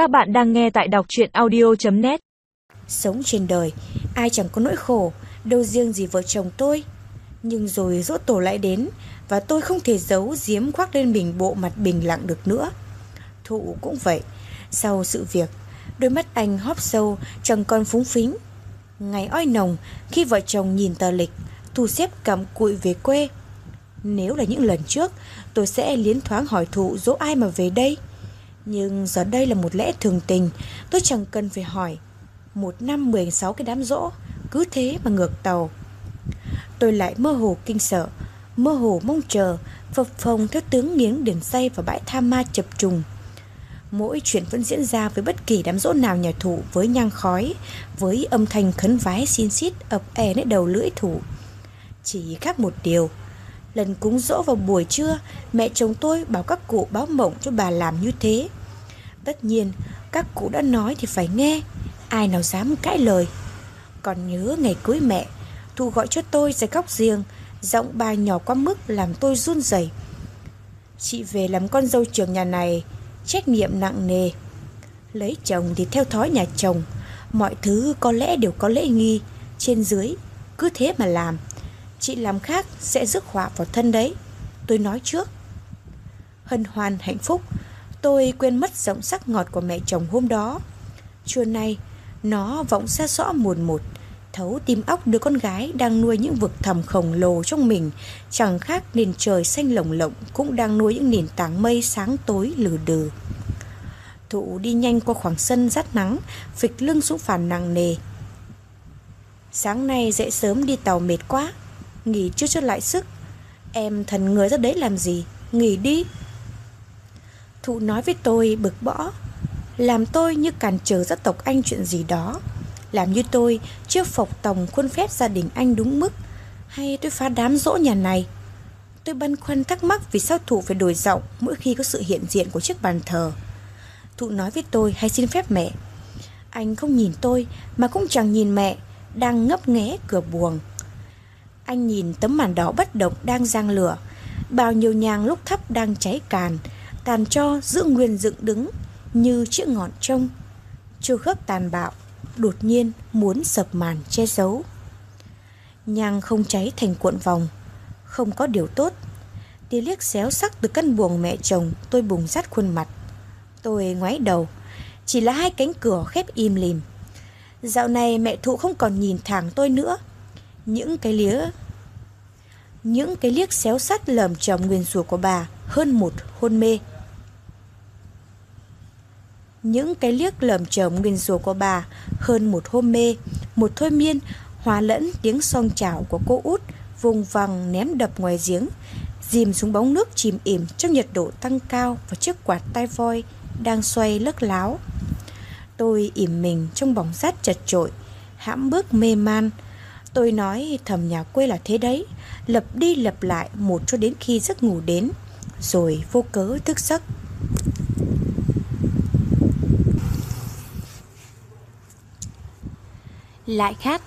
Các bạn đang nghe tại đọc chuyện audio.net Sống trên đời, ai chẳng có nỗi khổ, đâu riêng gì vợ chồng tôi. Nhưng rồi dỗ tổ lại đến, và tôi không thể giấu giếm khoác lên mình bộ mặt bình lặng được nữa. Thụ cũng vậy, sau sự việc, đôi mắt anh hóp sâu, chẳng còn phúng phính. Ngày oi nồng, khi vợ chồng nhìn tờ lịch, thu xếp cầm cụi về quê. Nếu là những lần trước, tôi sẽ liến thoáng hỏi thụ dỗ ai mà về đây. Nhưng giờ đây là một lẽ thường tình, tôi chẳng cần phải hỏi. Một năm mười sáu cái đám rỗ cứ thế mà ngược tàu. Tôi lại mơ hồ kinh sợ, mơ hồ mong chờ, phập phồng theo tướng nghiếng đường say và bãi tha ma chập trùng. Mỗi chuyện vẫn diễn ra với bất kỳ đám rỗ nào nhà thủ với nhang khói, với âm thanh khấn vái xin xít ập e è nơi đầu lưỡi thủ. Chỉ khác một điều, lần cúng dỗ vào buổi trưa, mẹ chồng tôi bảo các cụ báo mộng cho bà làm như thế. Tất nhiên, các cụ đã nói thì phải nghe, ai nào dám cãi lời. Còn nhớ ngày cưới mẹ, Thu gọi cho tôi ra góc riêng, giọng bà nhỏ quá mức làm tôi run rẩy. Chị về làm con dâu trưởng nhà này, trách nhiệm nặng nề. Lấy chồng thì theo thói nhà chồng, mọi thứ có lẽ đều có lễ nghi, trên dưới, cứ thế mà làm. Chị làm khác sẽ rước họa vào thân đấy, tôi nói trước. Hân hoan hạnh phúc, tôi quên mất giọng sắc ngọt của mẹ chồng hôm đó. Trưa nay, nó vọng xa rõ mồn một, thấu tim óc đứa con gái đang nuôi những vực thầm khổng lồ trong mình, chẳng khác nền trời xanh lồng lộng cũng đang nuôi những nền tảng mây sáng tối lừ đừ. Thụ đi nhanh qua khoảng sân rát nắng, phịch lưng xuống phản nặng nề. Sáng nay dậy sớm đi tàu mệt quá, nghỉ chưa cho lại sức. Em thần người ra đấy làm gì, nghỉ đi. Thụ nói với tôi bực bõ, làm tôi như cản trở gia tộc anh chuyện gì đó. Làm như tôi chưa phục tòng khuôn phép gia đình anh đúng mức. Hay tôi phá đám dỗ nhà này? Tôi băn khoăn thắc mắc vì sao Thụ phải đổi giọng mỗi khi có sự hiện diện của chiếc bàn thờ. Thụ nói với tôi hay xin phép mẹ. Anh không nhìn tôi mà cũng chẳng nhìn mẹ Đang ngấp nghé cửa buồng. Anh nhìn tấm màn đỏ bất động đang giang lửa. Bao nhiêu nhang lúc thấp đang cháy càn. Tàn cho giữ nguyên dựng đứng Như chiếc ngọn trông Chưa khớp tàn bạo đột nhiên muốn sập màn che giấu. Nhang không cháy thành cuộn vòng, không có điều tốt. Tia liếc xéo sắc từ căn buồng mẹ chồng tôi bùng rát khuôn mặt. Tôi ngoái đầu, chỉ là hai cánh cửa khép im lìm. Dạo này mẹ thụ không còn nhìn thẳng tôi nữa. Những cái lía những cái liếc xéo sắt lởm chồng nguyên rủa của bà hơn một hôn mê những cái liếc lởm chởm nguyên rủa của bà hơn một hôn mê, một thôi miên, hòa lẫn tiếng song chảo của cô út vùng vằng ném đập ngoài giếng, dìm xuống bóng nước chìm ỉm trong nhiệt độ tăng cao và chiếc quạt tai voi đang xoay lấc láo. Tôi ỉm mình trong bóng rát chật trội, hãm bước mê man. Tôi nói thầm nhà quê là thế đấy, lập đi lập lại một cho đến khi giấc ngủ đến, rồi vô cớ thức giấc. lại khát.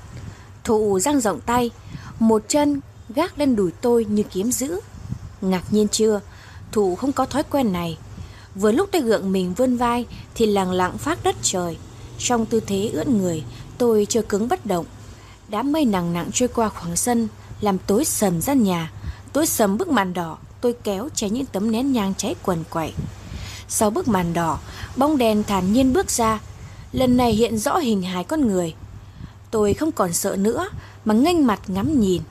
Thụ răng rộng tay, một chân gác lên đùi tôi như kiếm giữ. Ngạc nhiên chưa, Thụ không có thói quen này. Vừa lúc tôi gượng mình vươn vai thì lặng lặng phát đất trời. Trong tư thế ưỡn người, tôi chưa cứng bất động. Đám mây nặng nặng trôi qua khoảng sân, làm tối sầm gian nhà. Tối sầm bức màn đỏ, tôi kéo cháy những tấm nén nhang cháy quần quậy. Sau bức màn đỏ, bóng đèn thản nhiên bước ra. Lần này hiện rõ hình hài con người. Tôi không còn sợ nữa mà nghênh mặt ngắm nhìn.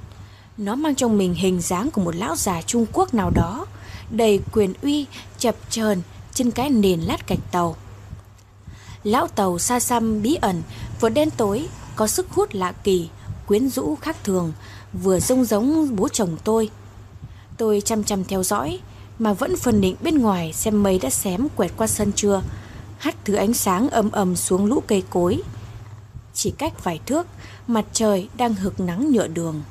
Nó mang trong mình hình dáng của một lão già Trung Quốc nào đó, đầy quyền uy, chập chờn trên cái nền lát gạch tàu. Lão tàu xa xăm bí ẩn, vừa đen tối, có sức hút lạ kỳ, quyến rũ khác thường, vừa rông giống bố chồng tôi. Tôi chăm chăm theo dõi, mà vẫn phần định bên ngoài xem mây đã xém quẹt qua sân chưa, hắt thứ ánh sáng ầm ầm xuống lũ cây cối, chỉ cách vài thước, mặt trời đang hực nắng nhựa đường.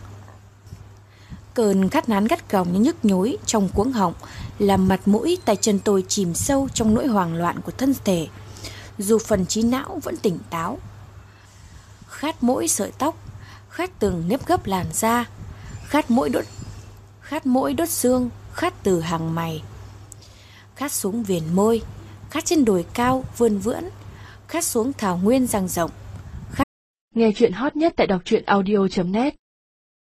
Cơn khát nán gắt gỏng như nhức nhối trong cuống họng, làm mặt mũi tay chân tôi chìm sâu trong nỗi hoảng loạn của thân thể, dù phần trí não vẫn tỉnh táo. Khát mỗi sợi tóc, khát từng nếp gấp làn da, khát mỗi đốt khát mỗi đốt xương, khát từ hàng mày. Khát xuống viền môi, khát trên đồi cao vươn vưỡn, khát xuống thảo nguyên răng rộng. Nghe chuyện hot nhất tại đọc truyện audio.net